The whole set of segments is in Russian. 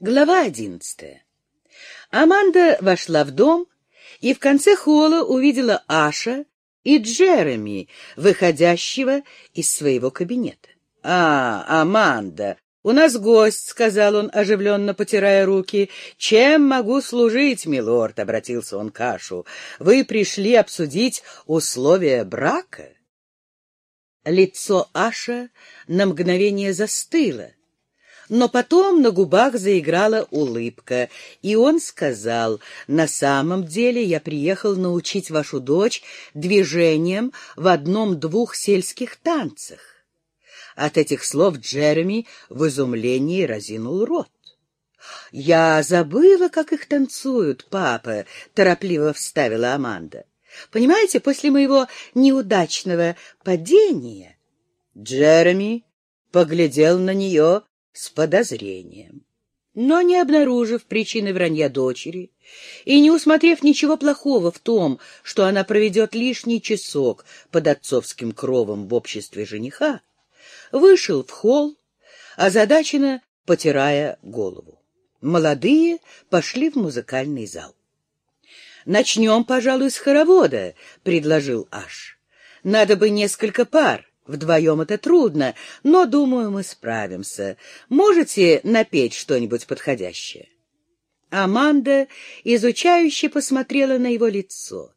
Глава одиннадцатая. Аманда вошла в дом и в конце холла увидела Аша и Джереми, выходящего из своего кабинета. — А, Аманда, у нас гость, — сказал он, оживленно потирая руки. — Чем могу служить, милорд? — обратился он к Ашу. — Вы пришли обсудить условия брака? Лицо Аша на мгновение застыло но потом на губах заиграла улыбка, и он сказал, «На самом деле я приехал научить вашу дочь движением в одном-двух сельских танцах». От этих слов Джереми в изумлении разинул рот. «Я забыла, как их танцуют, папа», — торопливо вставила Аманда. «Понимаете, после моего неудачного падения...» Джереми поглядел на нее с подозрением. Но не обнаружив причины вранья дочери и не усмотрев ничего плохого в том, что она проведет лишний часок под отцовским кровом в обществе жениха, вышел в холл, озадаченно потирая голову. Молодые пошли в музыкальный зал. «Начнем, пожалуй, с хоровода», — предложил Аш. «Надо бы несколько пар». Вдвоем это трудно, но, думаю, мы справимся. Можете напеть что-нибудь подходящее?» Аманда изучающе посмотрела на его лицо,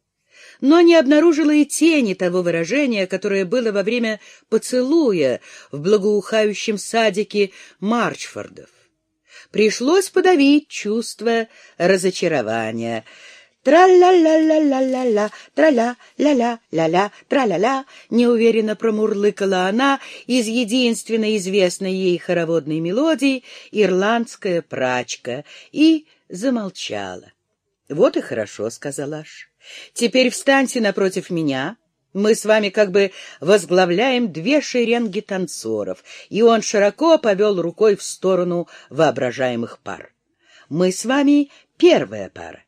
но не обнаружила и тени того выражения, которое было во время поцелуя в благоухающем садике Марчфордов. Пришлось подавить чувство разочарования — «Тра-ля-ля-ля-ля-ля-ля, тра-ля-ля-ля-ля-ля, тра-ля-ля», неуверенно промурлыкала она из единственной известной ей хороводной мелодии «Ирландская прачка» и замолчала. «Вот и хорошо», — сказал Аш. «Теперь встаньте напротив меня». Мы с вами как бы возглавляем две шеренги танцоров, и он широко повел рукой в сторону воображаемых пар. Мы с вами первая пара.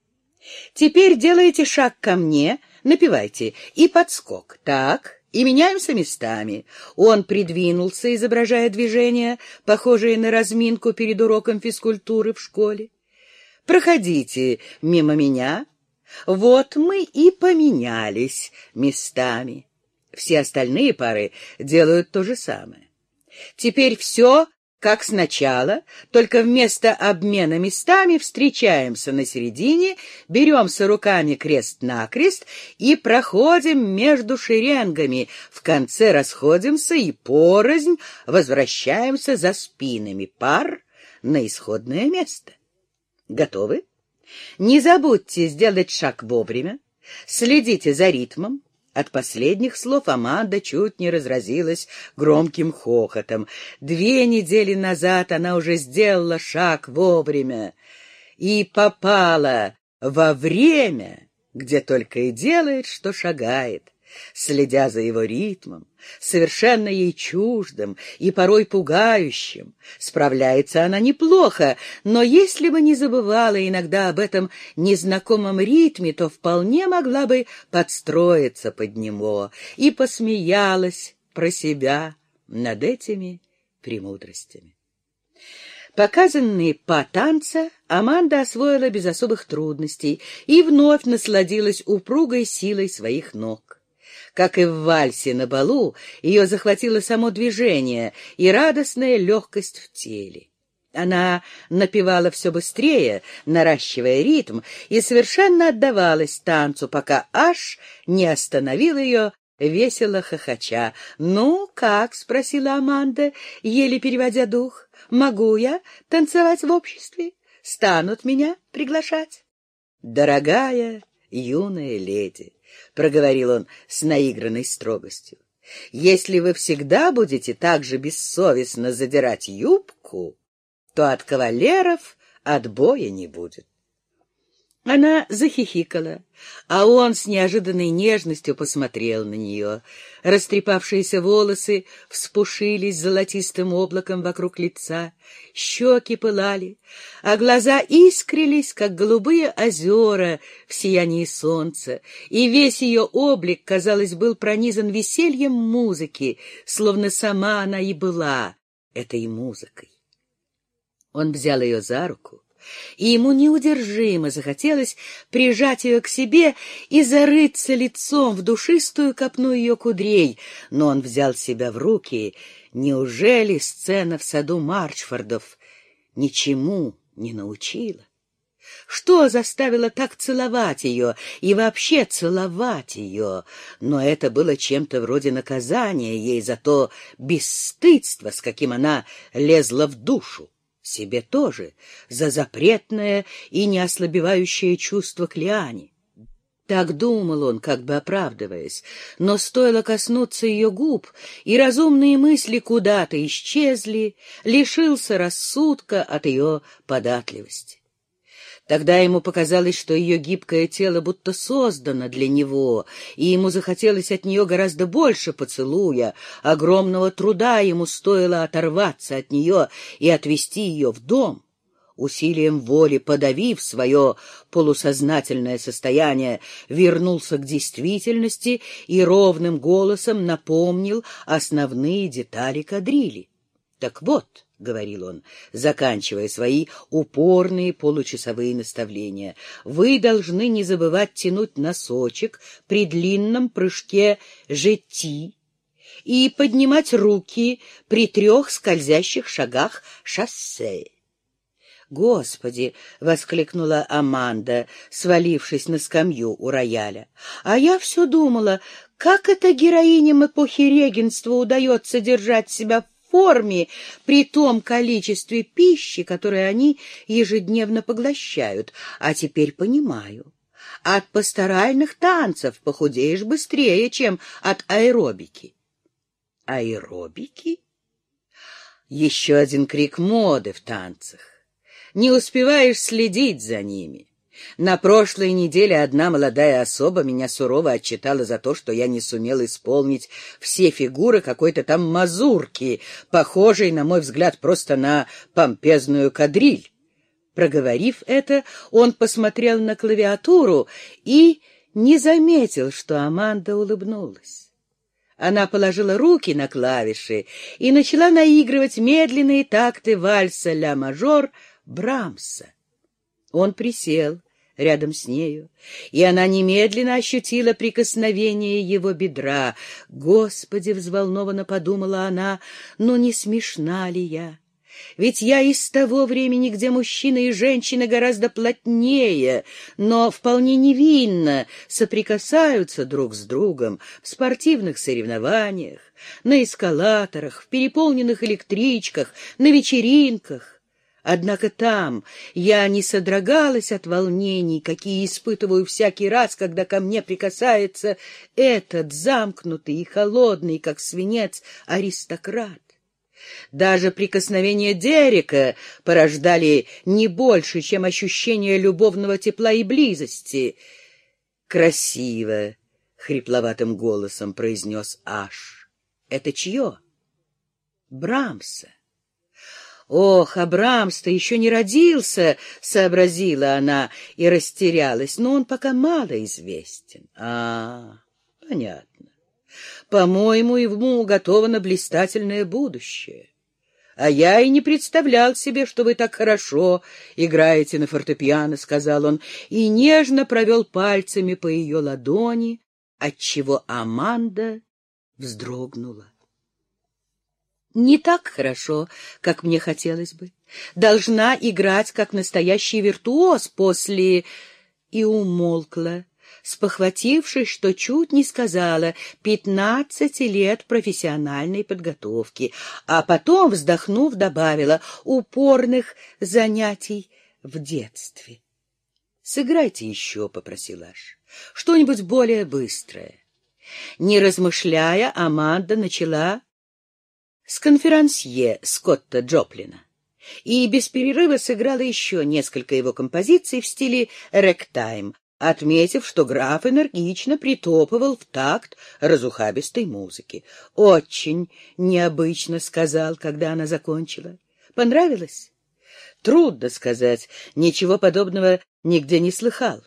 Теперь делайте шаг ко мне, напевайте, и подскок. Так, и меняемся местами. Он придвинулся, изображая движение, похожее на разминку перед уроком физкультуры в школе. Проходите мимо меня. Вот мы и поменялись местами. Все остальные пары делают то же самое. Теперь все как сначала, только вместо обмена местами встречаемся на середине, беремся руками крест-накрест и проходим между шеренгами, в конце расходимся и порознь возвращаемся за спинами пар на исходное место. Готовы? Не забудьте сделать шаг вовремя, следите за ритмом, от последних слов Аманда чуть не разразилась громким хохотом. Две недели назад она уже сделала шаг вовремя и попала во время, где только и делает, что шагает следя за его ритмом, совершенно ей чуждым и порой пугающим. Справляется она неплохо, но если бы не забывала иногда об этом незнакомом ритме, то вполне могла бы подстроиться под него и посмеялась про себя над этими премудростями. Показанные по танца Аманда освоила без особых трудностей и вновь насладилась упругой силой своих ног. Как и в вальсе на балу, ее захватило само движение и радостная легкость в теле. Она напевала все быстрее, наращивая ритм, и совершенно отдавалась танцу, пока аж не остановил ее, весело хохоча. «Ну, как?» — спросила Аманда, еле переводя дух. «Могу я танцевать в обществе? Станут меня приглашать?» «Дорогая юная леди», — проговорил он с наигранной строгостью. «Если вы всегда будете так же бессовестно задирать юбку, то от кавалеров отбоя не будет». Она захихикала, а он с неожиданной нежностью посмотрел на нее. Растрепавшиеся волосы вспушились золотистым облаком вокруг лица, щеки пылали, а глаза искрились, как голубые озера в сиянии солнца, и весь ее облик, казалось, был пронизан весельем музыки, словно сама она и была этой музыкой. Он взял ее за руку, и ему неудержимо захотелось прижать ее к себе и зарыться лицом в душистую копну ее кудрей, но он взял себя в руки. Неужели сцена в саду Марчфордов ничему не научила? Что заставило так целовать ее и вообще целовать ее? Но это было чем-то вроде наказания ей за то бесстыдство, с каким она лезла в душу. Себе тоже, за запретное и неослабевающее чувство к Лиане. Так думал он, как бы оправдываясь, но стоило коснуться ее губ, и разумные мысли куда-то исчезли, лишился рассудка от ее податливости. Тогда ему показалось, что ее гибкое тело будто создано для него, и ему захотелось от нее гораздо больше поцелуя. Огромного труда ему стоило оторваться от нее и отвести ее в дом. Усилием воли, подавив свое полусознательное состояние, вернулся к действительности и ровным голосом напомнил основные детали кадрили. Так вот, — говорил он, заканчивая свои упорные получасовые наставления, — вы должны не забывать тянуть носочек при длинном прыжке жети и поднимать руки при трех скользящих шагах шоссе. «Господи!» — воскликнула Аманда, свалившись на скамью у рояля. «А я все думала, как это героиням эпохи регенства удается держать себя в форме при том количестве пищи, которое они ежедневно поглощают. А теперь понимаю. От пасторальных танцев похудеешь быстрее, чем от аэробики. Аэробики? Еще один крик моды в танцах. Не успеваешь следить за ними. На прошлой неделе одна молодая особа меня сурово отчитала за то, что я не сумел исполнить все фигуры какой-то там мазурки, похожей, на мой взгляд, просто на помпезную кадриль. Проговорив это, он посмотрел на клавиатуру и не заметил, что Аманда улыбнулась. Она положила руки на клавиши и начала наигрывать медленные такты вальса ля-мажор Брамса. Он присел рядом с нею, и она немедленно ощутила прикосновение его бедра. «Господи!» — взволнованно подумала она, «ну не смешна ли я?» Ведь я из того времени, где мужчины и женщины гораздо плотнее, но вполне невинно соприкасаются друг с другом в спортивных соревнованиях, на эскалаторах, в переполненных электричках, на вечеринках. Однако там я не содрогалась от волнений, какие испытываю всякий раз, когда ко мне прикасается этот замкнутый и холодный, как свинец, аристократ. Даже прикосновения Дерека порождали не больше, чем ощущение любовного тепла и близости. «Красиво!» — хрипловатым голосом произнес Аш. «Это чье?» «Брамса». «Ох, Абрамс-то еще не родился!» — сообразила она и растерялась. «Но он пока мало известен». «А, понятно. По-моему, ему уготовано блистательное будущее. А я и не представлял себе, что вы так хорошо играете на фортепиано», — сказал он, и нежно провел пальцами по ее ладони, отчего Аманда вздрогнула. Не так хорошо, как мне хотелось бы. Должна играть, как настоящий виртуоз после... И умолкла, спохватившись, что чуть не сказала пятнадцати лет профессиональной подготовки, а потом, вздохнув, добавила упорных занятий в детстве. «Сыграйте еще», — попросил Аш, — «что-нибудь более быстрое». Не размышляя, Аманда начала с конферансье Скотта Джоплина и без перерыва сыграла еще несколько его композиций в стиле рэктайм, отметив, что граф энергично притопывал в такт разухабистой музыки. «Очень необычно», — сказал, когда она закончила. «Понравилось?» «Трудно сказать. Ничего подобного нигде не слыхал».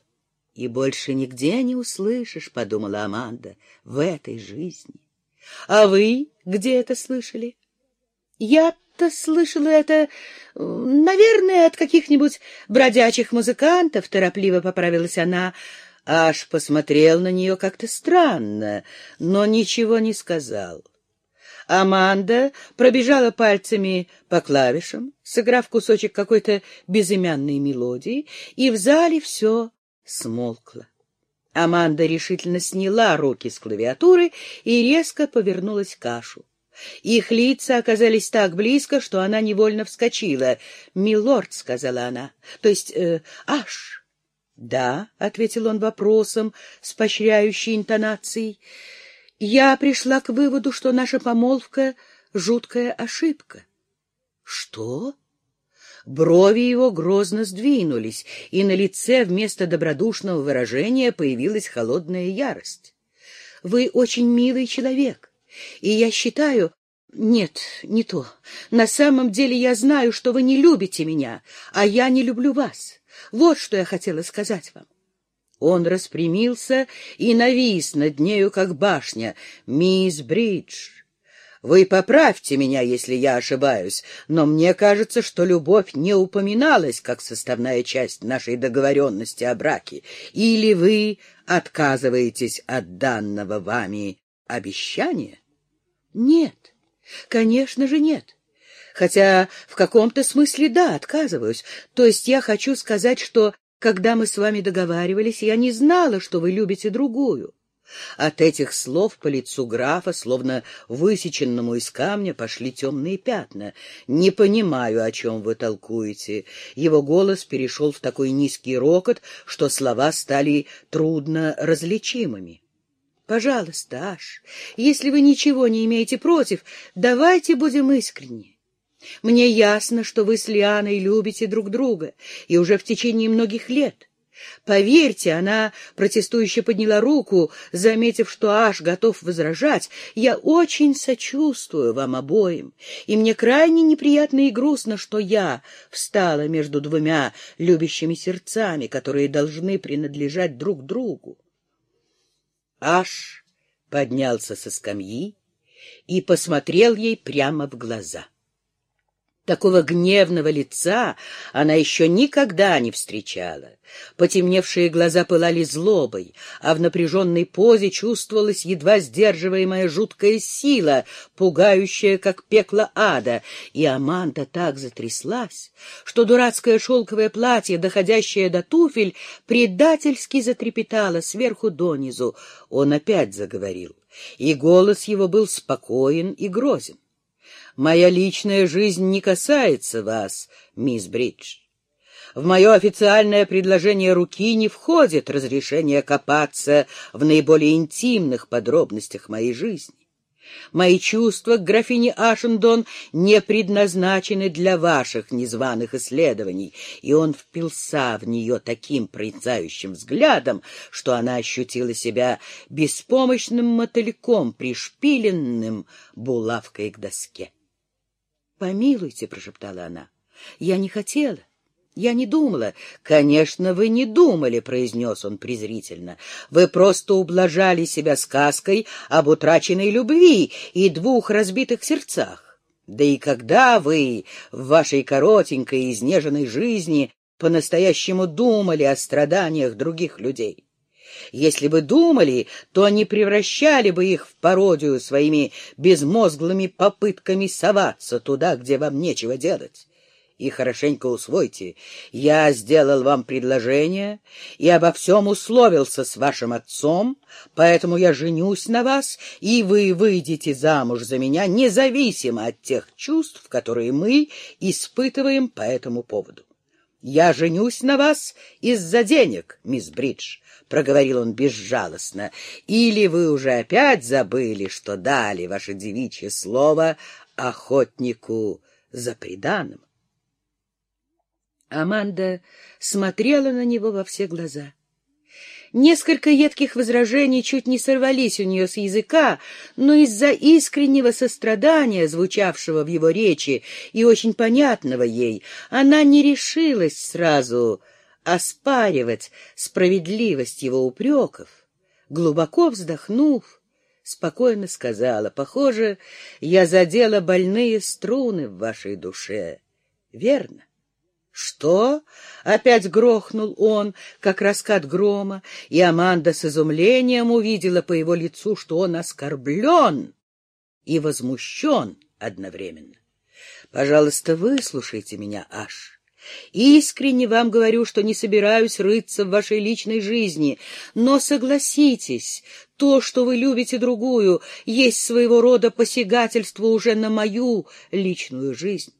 «И больше нигде не услышишь», — подумала Аманда, — «в этой жизни». А вы где это слышали? Я-то слышала это, наверное, от каких-нибудь бродячих музыкантов, торопливо поправилась она. Аж посмотрел на нее как-то странно, но ничего не сказал. Аманда пробежала пальцами по клавишам, сыграв кусочек какой-то безымянной мелодии, и в зале все смолкло. Аманда решительно сняла руки с клавиатуры и резко повернулась к Ашу. Их лица оказались так близко, что она невольно вскочила. «Милорд», — сказала она, — «то есть э, Аш». «Да», — ответил он вопросом с поощряющей интонацией, — «я пришла к выводу, что наша помолвка — жуткая ошибка». «Что?» Брови его грозно сдвинулись, и на лице вместо добродушного выражения появилась холодная ярость. «Вы очень милый человек, и я считаю...» «Нет, не то. На самом деле я знаю, что вы не любите меня, а я не люблю вас. Вот что я хотела сказать вам». Он распрямился и навис над нею, как башня. «Мисс Бридж, вы поправьте меня, если я ошибаюсь, но мне кажется, что любовь не упоминалась как составная часть нашей договоренности о браке. Или вы отказываетесь от данного вами обещания? Нет, конечно же нет. Хотя в каком-то смысле да, отказываюсь. То есть я хочу сказать, что когда мы с вами договаривались, я не знала, что вы любите другую. От этих слов по лицу графа, словно высеченному из камня, пошли темные пятна. «Не понимаю, о чем вы толкуете». Его голос перешел в такой низкий рокот, что слова стали трудно различимыми. «Пожалуйста, Аш, если вы ничего не имеете против, давайте будем искренни. Мне ясно, что вы с Лианой любите друг друга, и уже в течение многих лет». Поверьте, она протестующе подняла руку, заметив, что Аш готов возражать. Я очень сочувствую вам обоим, и мне крайне неприятно и грустно, что я встала между двумя любящими сердцами, которые должны принадлежать друг другу. Аш поднялся со скамьи и посмотрел ей прямо в глаза. Такого гневного лица она еще никогда не встречала. Потемневшие глаза пылали злобой, а в напряженной позе чувствовалась едва сдерживаемая жуткая сила, пугающая, как пекло ада, и Аманда так затряслась, что дурацкое шелковое платье, доходящее до туфель, предательски затрепетало сверху донизу. Он опять заговорил, и голос его был спокоен и грозен. Моя личная жизнь не касается вас, мисс Бридж. В мое официальное предложение руки не входит разрешение копаться в наиболее интимных подробностях моей жизни. Мои чувства к графине Ашендон не предназначены для ваших незваных исследований, и он впился в нее таким проницающим взглядом, что она ощутила себя беспомощным мотыльком, пришпиленным булавкой к доске. «Помилуйте», — прошептала она, — «я не хотела». «Я не думала». «Конечно, вы не думали», — произнес он презрительно. «Вы просто ублажали себя сказкой об утраченной любви и двух разбитых сердцах. Да и когда вы в вашей коротенькой изнеженной жизни по-настоящему думали о страданиях других людей?» Если бы думали, то они превращали бы их в пародию своими безмозглыми попытками соваться туда, где вам нечего делать. И хорошенько усвойте, я сделал вам предложение и обо всем условился с вашим отцом, поэтому я женюсь на вас, и вы выйдете замуж за меня, независимо от тех чувств, которые мы испытываем по этому поводу. Я женюсь на вас из-за денег, мисс Бридж, — проговорил он безжалостно, — или вы уже опять забыли, что дали ваше девичье слово охотнику за преданным? Аманда смотрела на него во все глаза. Несколько едких возражений чуть не сорвались у нее с языка, но из-за искреннего сострадания, звучавшего в его речи и очень понятного ей, она не решилась сразу оспаривать справедливость его упреков. Глубоко вздохнув, спокойно сказала, «Похоже, я задела больные струны в вашей душе. Верно?» «Что?» — опять грохнул он, как раскат грома, и Аманда с изумлением увидела по его лицу, что он оскорблен и возмущен одновременно. «Пожалуйста, выслушайте меня, Аш. Искренне вам говорю, что не собираюсь рыться в вашей личной жизни, но согласитесь, то, что вы любите другую, есть своего рода посягательство уже на мою личную жизнь.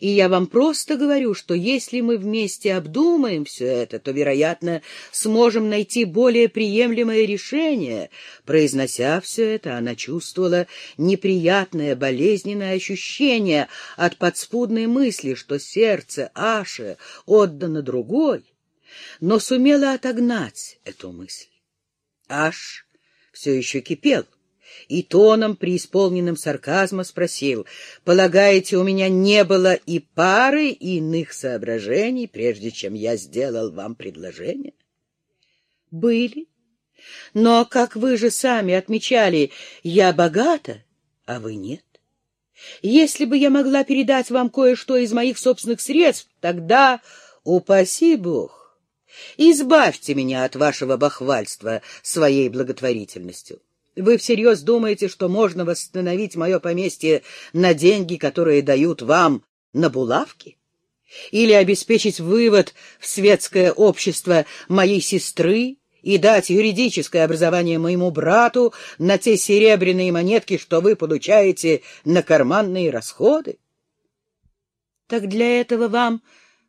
И я вам просто говорю, что если мы вместе обдумаем все это, то, вероятно, сможем найти более приемлемое решение. Произнося все это, она чувствовала неприятное болезненное ощущение от подспудной мысли, что сердце Аши отдано другой, но сумела отогнать эту мысль. Аш все еще кипел и тоном, преисполненным сарказма, спросил, «Полагаете, у меня не было и пары иных соображений, прежде чем я сделал вам предложение?» «Были. Но, как вы же сами отмечали, я богата, а вы нет. Если бы я могла передать вам кое-что из моих собственных средств, тогда, упаси Бог, избавьте меня от вашего бахвальства своей благотворительностью». Вы всерьез думаете, что можно восстановить мое поместье на деньги, которые дают вам на булавки? Или обеспечить вывод в светское общество моей сестры и дать юридическое образование моему брату на те серебряные монетки, что вы получаете на карманные расходы? Так для этого вам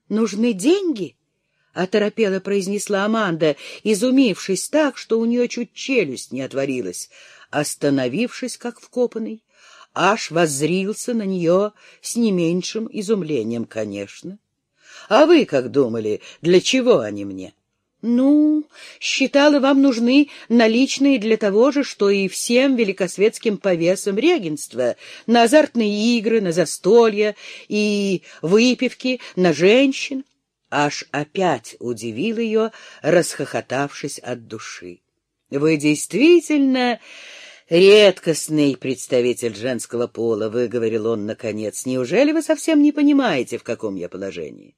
нужны деньги? — оторопело произнесла Аманда, изумившись так, что у нее чуть челюсть не отворилась. Остановившись, как вкопанный, аж воззрился на нее с не меньшим изумлением, конечно. — А вы как думали, для чего они мне? — Ну, считала, вам нужны наличные для того же, что и всем великосветским повесам регенства, на азартные игры, на застолья и выпивки, на женщин аж опять удивил ее, расхохотавшись от души. «Вы действительно редкостный представитель женского пола», — выговорил он наконец. «Неужели вы совсем не понимаете, в каком я положении?»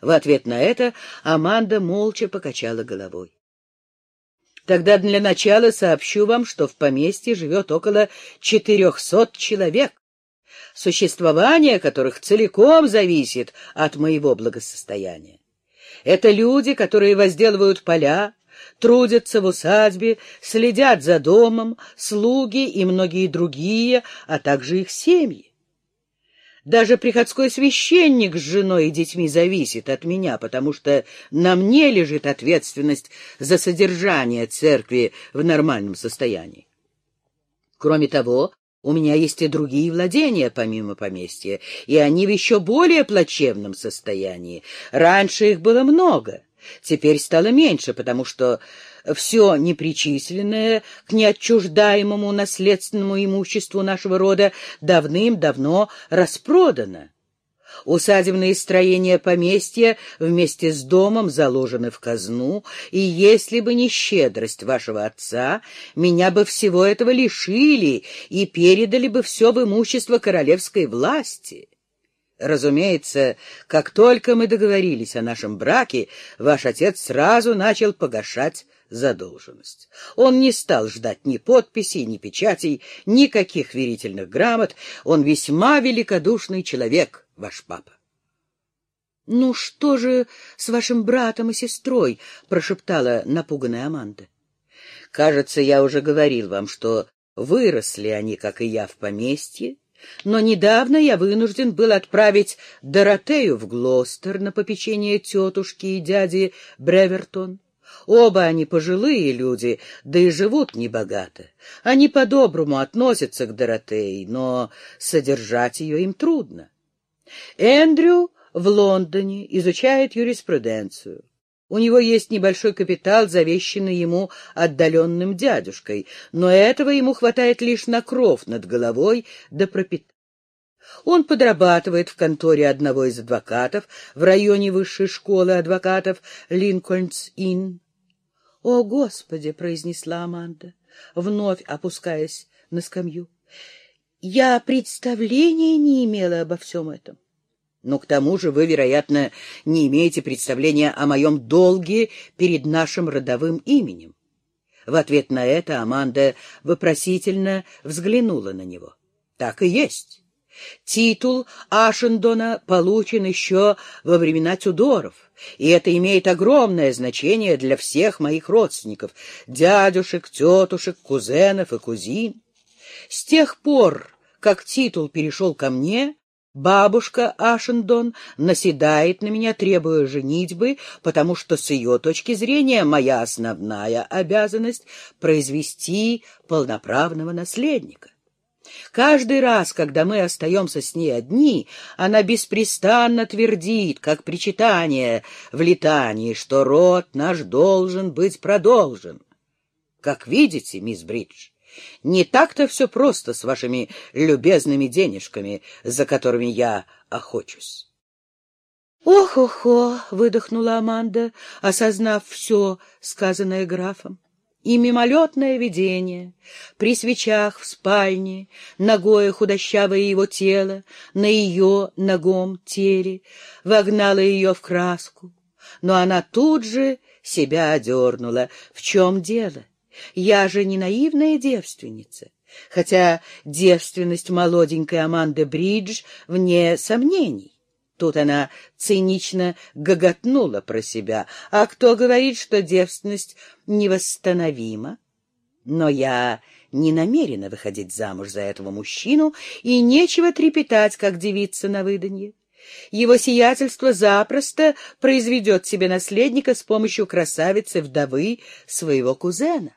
В ответ на это Аманда молча покачала головой. Тогда для начала сообщу вам, что в поместье живет около четырехсот человек, существование которых целиком зависит от моего благосостояния. Это люди, которые возделывают поля, трудятся в усадьбе, следят за домом, слуги и многие другие, а также их семьи. Даже приходской священник с женой и детьми зависит от меня, потому что на мне лежит ответственность за содержание церкви в нормальном состоянии. Кроме того, у меня есть и другие владения, помимо поместья, и они в еще более плачевном состоянии. Раньше их было много, теперь стало меньше, потому что все непричисленное к неотчуждаемому наследственному имуществу нашего рода давным-давно распродано. Усадебные строения поместья вместе с домом заложены в казну, и если бы не щедрость вашего отца, меня бы всего этого лишили и передали бы все в имущество королевской власти. Разумеется, как только мы договорились о нашем браке, ваш отец сразу начал погашать задолженность. Он не стал ждать ни подписей, ни печатей, никаких верительных грамот. Он весьма великодушный человек, ваш папа. — Ну что же с вашим братом и сестрой? — прошептала напуганная Аманда. — Кажется, я уже говорил вам, что выросли они, как и я, в поместье, но недавно я вынужден был отправить Доротею в Глостер на попечение тетушки и дяди Бревертон. Оба они пожилые люди, да и живут небогато. Они по-доброму относятся к Доротее, но содержать ее им трудно. Эндрю в Лондоне изучает юриспруденцию. У него есть небольшой капитал, завещанный ему отдаленным дядюшкой, но этого ему хватает лишь на кров над головой да пропитание. Он подрабатывает в конторе одного из адвокатов в районе высшей школы адвокатов Линкольнс-Инн. — О, Господи! — произнесла Аманда. вновь опускаясь на скамью. Я представления не имела обо всем этом. Но к тому же вы, вероятно, не имеете представления о моем долге перед нашим родовым именем. В ответ на это Аманда вопросительно взглянула на него. Так и есть. Титул Ашендона получен еще во времена Тюдоров, и это имеет огромное значение для всех моих родственников, дядюшек, тетушек, кузенов и кузин. С тех пор, как титул перешел ко мне, бабушка Ашендон наседает на меня, требуя женитьбы, потому что с ее точки зрения моя основная обязанность — произвести полноправного наследника. Каждый раз, когда мы остаемся с ней одни, она беспрестанно твердит, как причитание в летании, что род наш должен быть продолжен. Как видите, мисс Бридж, не так-то все просто с вашими любезными денежками, за которыми я охочусь. «Ох-охо!» — выдохнула Аманда, осознав все, сказанное графом. И мимолетное видение при свечах в спальне, ногое худощавое его тело, на ее ногом теле, вогнало ее в краску. Но она тут же себя одернула. В чем дело? Я же не наивная девственница, хотя девственность молоденькой Аманды Бридж вне сомнений. Тут она цинично гоготнула про себя. А кто говорит, что девственность невосстановима? Но я не намерена выходить замуж за этого мужчину, и нечего трепетать, как девица на выданье. Его сиятельство запросто произведет себе наследника с помощью красавицы-вдовы своего кузена.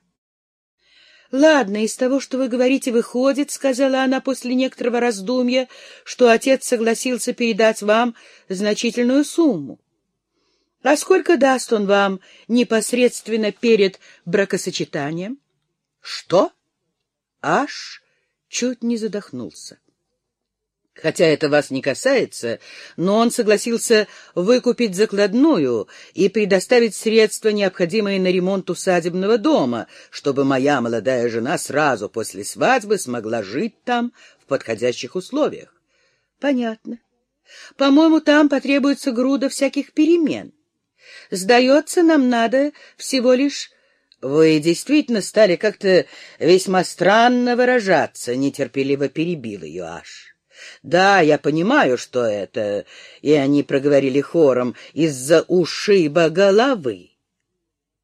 «Ладно, из того, что вы говорите, выходит, — сказала она после некоторого раздумья, — что отец согласился передать вам значительную сумму. А сколько даст он вам непосредственно перед бракосочетанием?» «Что?» Аж чуть не задохнулся. Хотя это вас не касается, но он согласился выкупить закладную и предоставить средства, необходимые на ремонт усадебного дома, чтобы моя молодая жена сразу после свадьбы смогла жить там в подходящих условиях. Понятно. По-моему, там потребуется груда всяких перемен. Сдается, нам надо всего лишь... Вы действительно стали как-то весьма странно выражаться, нетерпеливо перебил ее аж. Да, я понимаю, что это, и они проговорили хором, из-за ушиба головы.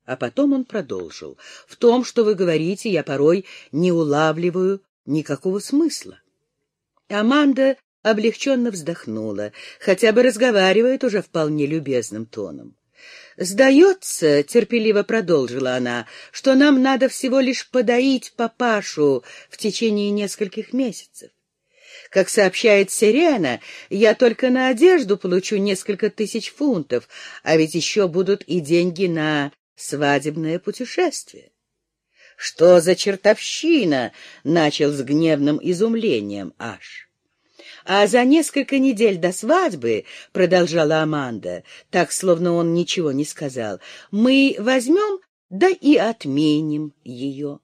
А потом он продолжил. В том, что вы говорите, я порой не улавливаю никакого смысла. Аманда облегченно вздохнула, хотя бы разговаривает уже вполне любезным тоном. «Сдается, — терпеливо продолжила она, — что нам надо всего лишь подоить папашу в течение нескольких месяцев. Как сообщает Сирена, я только на одежду получу несколько тысяч фунтов, а ведь еще будут и деньги на свадебное путешествие. «Что за чертовщина?» — начал с гневным изумлением Аш. «А за несколько недель до свадьбы, — продолжала Аманда, так, словно он ничего не сказал, — мы возьмем, да и отменим ее».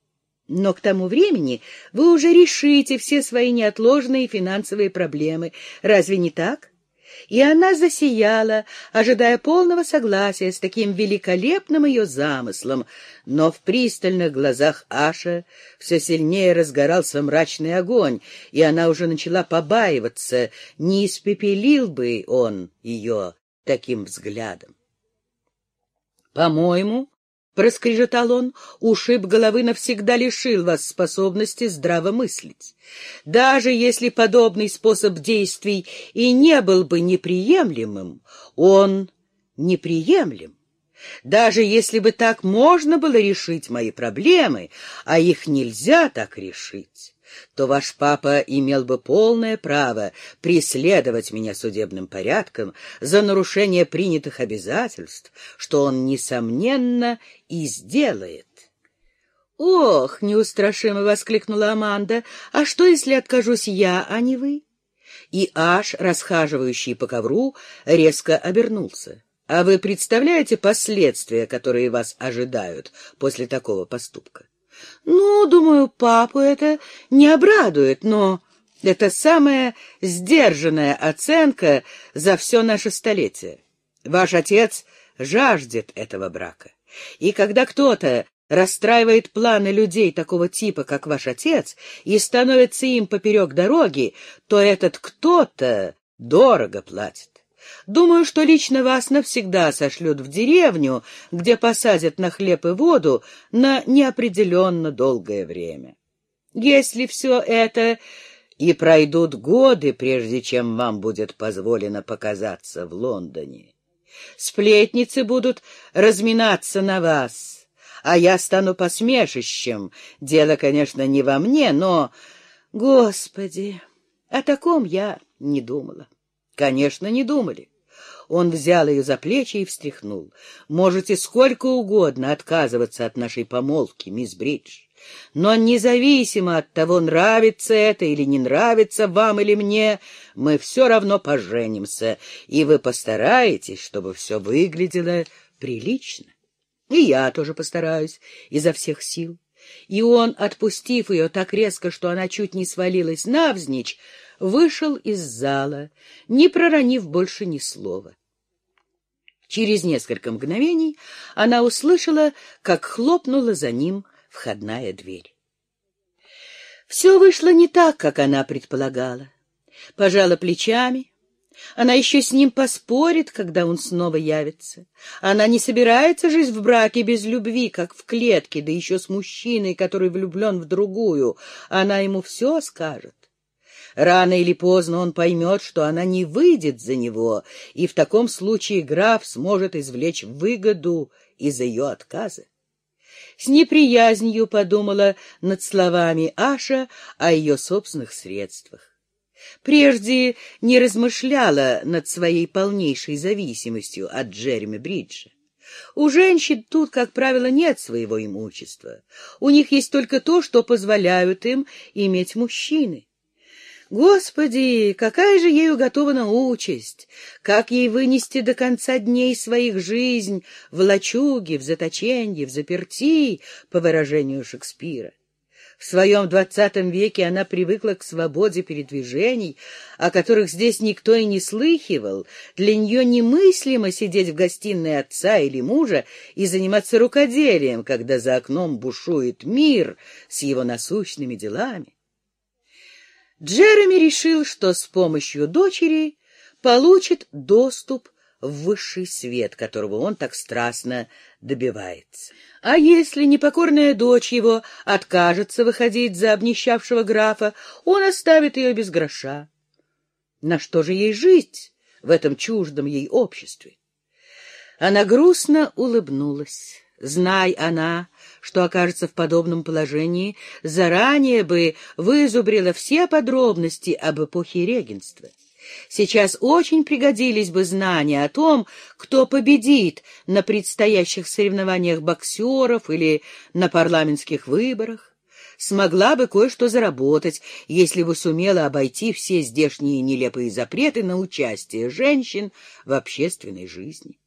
Но к тому времени вы уже решите все свои неотложные финансовые проблемы. Разве не так? И она засияла, ожидая полного согласия с таким великолепным ее замыслом, но в пристальных глазах Аша все сильнее разгорался мрачный огонь, и она уже начала побаиваться, не испепелил бы он ее таким взглядом. «По-моему, — проскрежетал он, — ушиб головы навсегда лишил вас способности здраво мыслить. Даже если подобный способ действий и не был бы неприемлемым, он неприемлем. Даже если бы так можно было решить мои проблемы, а их нельзя так решить, то ваш папа имел бы полное право преследовать меня судебным порядком за нарушение принятых обязательств, что он, несомненно, и сделает. «Ох!» — неустрашимо воскликнула Аманда. «А что, если откажусь я, а не вы?» И Аш, расхаживающий по ковру, резко обернулся. «А вы представляете последствия, которые вас ожидают после такого поступка?» Ну, думаю, папу это не обрадует, но это самая сдержанная оценка за все наше столетие. Ваш отец жаждет этого брака. И когда кто-то расстраивает планы людей такого типа, как ваш отец, и становится им поперек дороги, то этот кто-то дорого платит. Думаю, что лично вас навсегда сошлют в деревню, где посадят на хлеб и воду на неопределенно долгое время. Если все это и пройдут годы, прежде чем вам будет позволено показаться в Лондоне, сплетницы будут разминаться на вас, а я стану посмешищем. Дело, конечно, не во мне, но... Господи, о таком я не думала. Конечно, не думали. Он взял ее за плечи и встряхнул. Можете сколько угодно отказываться от нашей помолвки, мисс Бридж. Но независимо от того, нравится это или не нравится вам или мне, мы все равно поженимся, и вы постараетесь, чтобы все выглядело прилично. И я тоже постараюсь изо всех сил. И он, отпустив ее так резко, что она чуть не свалилась навзничь, вышел из зала, не проронив больше ни слова. Через несколько мгновений она услышала, как хлопнула за ним входная дверь. Все вышло не так, как она предполагала. Пожала плечами. Она еще с ним поспорит, когда он снова явится. Она не собирается жить в браке без любви, как в клетке, да еще с мужчиной, который влюблен в другую. Она ему все скажет. Рано или поздно он поймет, что она не выйдет за него, и в таком случае граф сможет извлечь выгоду из ее отказа. С неприязнью подумала над словами Аша о ее собственных средствах. Прежде не размышляла над своей полнейшей зависимостью от Джереми Бриджа. У женщин тут, как правило, нет своего имущества. У них есть только то, что позволяют им иметь мужчины. Господи, какая же ей уготована участь! Как ей вынести до конца дней своих жизнь в лачуге, в заточении, в заперти, по выражению Шекспира? В своем двадцатом веке она привыкла к свободе передвижений, о которых здесь никто и не слыхивал. Для нее немыслимо сидеть в гостиной отца или мужа и заниматься рукоделием, когда за окном бушует мир с его насущными делами. Джереми решил, что с помощью дочери получит доступ в высший свет, которого он так страстно добивается. А если непокорная дочь его откажется выходить за обнищавшего графа, он оставит ее без гроша. На что же ей жить в этом чуждом ей обществе? Она грустно улыбнулась. Знай она, что окажется в подобном положении, заранее бы вызубрила все подробности об эпохе регенства. Сейчас очень пригодились бы знания о том, кто победит на предстоящих соревнованиях боксеров или на парламентских выборах. Смогла бы кое-что заработать, если бы сумела обойти все здешние нелепые запреты на участие женщин в общественной жизни.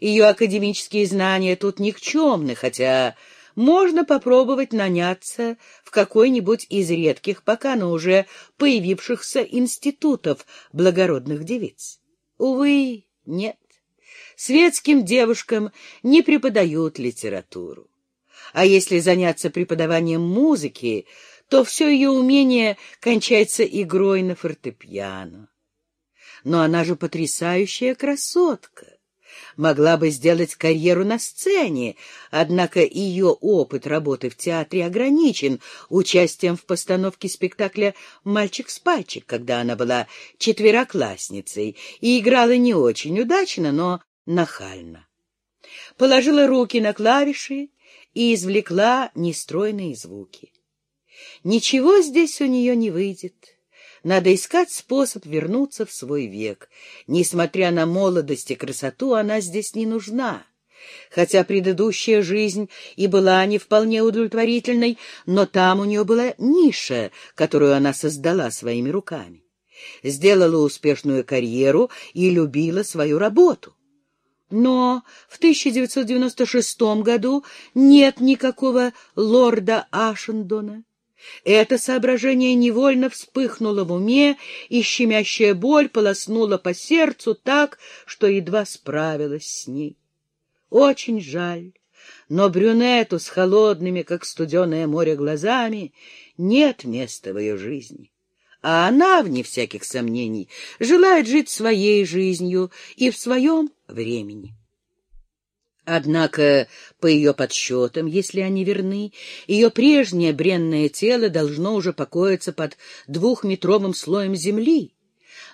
Ее академические знания тут никчемны, хотя можно попробовать наняться в какой-нибудь из редких пока, но уже появившихся институтов благородных девиц. Увы, нет. Светским девушкам не преподают литературу. А если заняться преподаванием музыки, то все ее умение кончается игрой на фортепиано. Но она же потрясающая красотка могла бы сделать карьеру на сцене, однако ее опыт работы в театре ограничен участием в постановке спектакля «Мальчик с пальчик», когда она была четвероклассницей и играла не очень удачно, но нахально. Положила руки на клавиши и извлекла нестройные звуки. Ничего здесь у нее не выйдет. Надо искать способ вернуться в свой век. Несмотря на молодость и красоту, она здесь не нужна. Хотя предыдущая жизнь и была не вполне удовлетворительной, но там у нее была ниша, которую она создала своими руками. Сделала успешную карьеру и любила свою работу. Но в 1996 году нет никакого лорда Ашендона. Это соображение невольно вспыхнуло в уме, и щемящая боль полоснула по сердцу так, что едва справилась с ней. Очень жаль, но брюнету с холодными, как студеное море, глазами нет места в ее жизни. А она, вне всяких сомнений, желает жить своей жизнью и в своем времени. Однако, по ее подсчетам, если они верны, ее прежнее бренное тело должно уже покоиться под двухметровым слоем земли.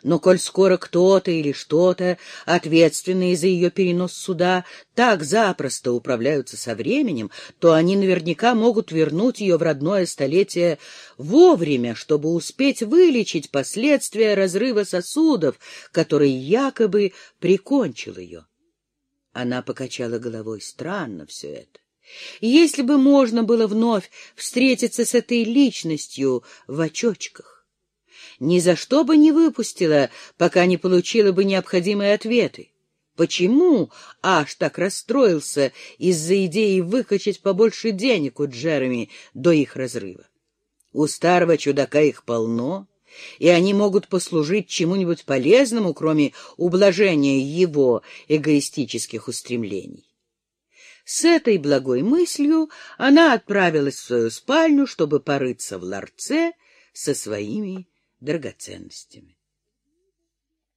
Но коль скоро кто-то или что-то, ответственные за ее перенос сюда, так запросто управляются со временем, то они наверняка могут вернуть ее в родное столетие вовремя, чтобы успеть вылечить последствия разрыва сосудов, который якобы прикончил ее. Она покачала головой. Странно все это. Если бы можно было вновь встретиться с этой личностью в очочках, ни за что бы не выпустила, пока не получила бы необходимые ответы. Почему Аш так расстроился из-за идеи выкачать побольше денег у Джереми до их разрыва? У старого чудака их полно, и они могут послужить чему-нибудь полезному, кроме ублажения его эгоистических устремлений. С этой благой мыслью она отправилась в свою спальню, чтобы порыться в ларце со своими драгоценностями.